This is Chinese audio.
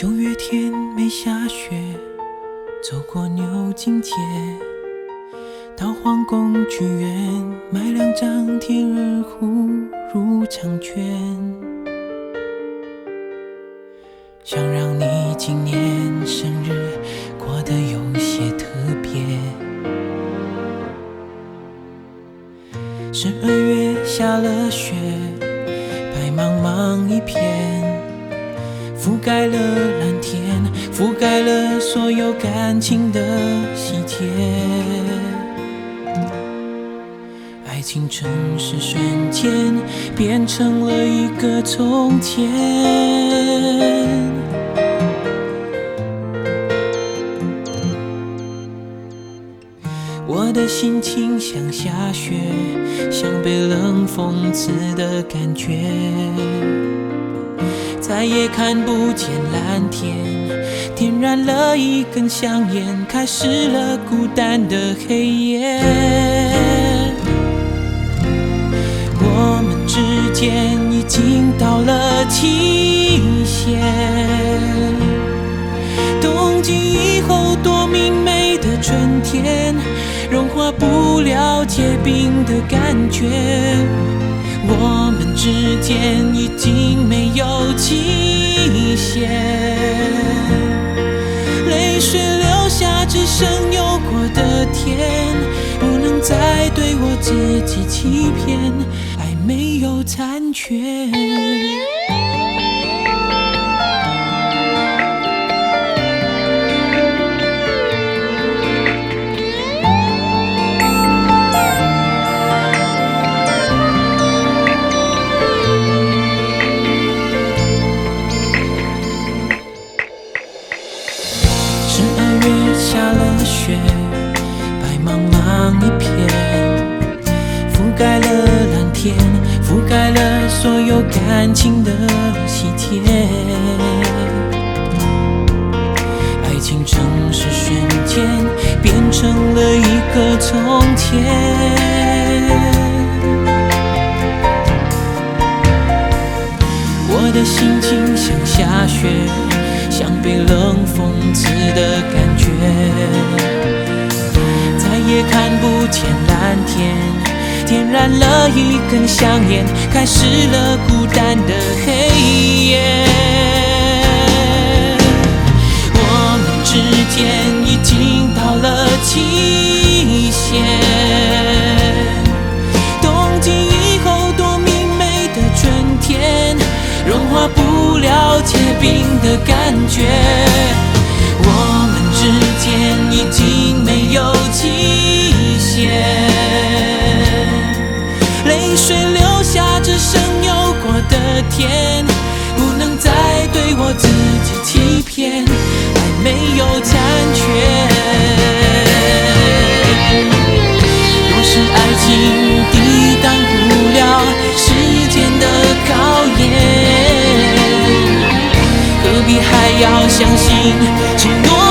九月天没下雪，走过牛津街，到皇宫剧院买两张天鹅湖入场券，想让你今年生日过得有些特别。十二月下了雪，白茫茫一片。覆盖了蓝天，覆盖了所有感情的细节。爱情城市瞬间变成了一个从前。我的心情像下雪，像被冷风刺的感觉。再也看不见蓝天，点燃了一根香烟，开始了孤单的黑夜。我们之间已经到了期限。冬季已融化不了结冰的感觉。我们之间已经没有期限，泪水流下，只剩有过的甜，不能再对我自己欺骗，爱没有残缺。所有感情的细节。爱情城市瞬间变成了一个从前。我的心情像下雪，像被冷风刺的感觉，再也看不见蓝天。点燃了一根香烟，开始了孤单的黑夜。我们之间已经到了期限。冬季以后多明媚的春天，融化不了结冰的感觉。泪水流下，只剩有过的甜，不能再对我自己欺骗，爱没有残缺。若是爱情抵挡不了时间的考验，何必还要相信承诺？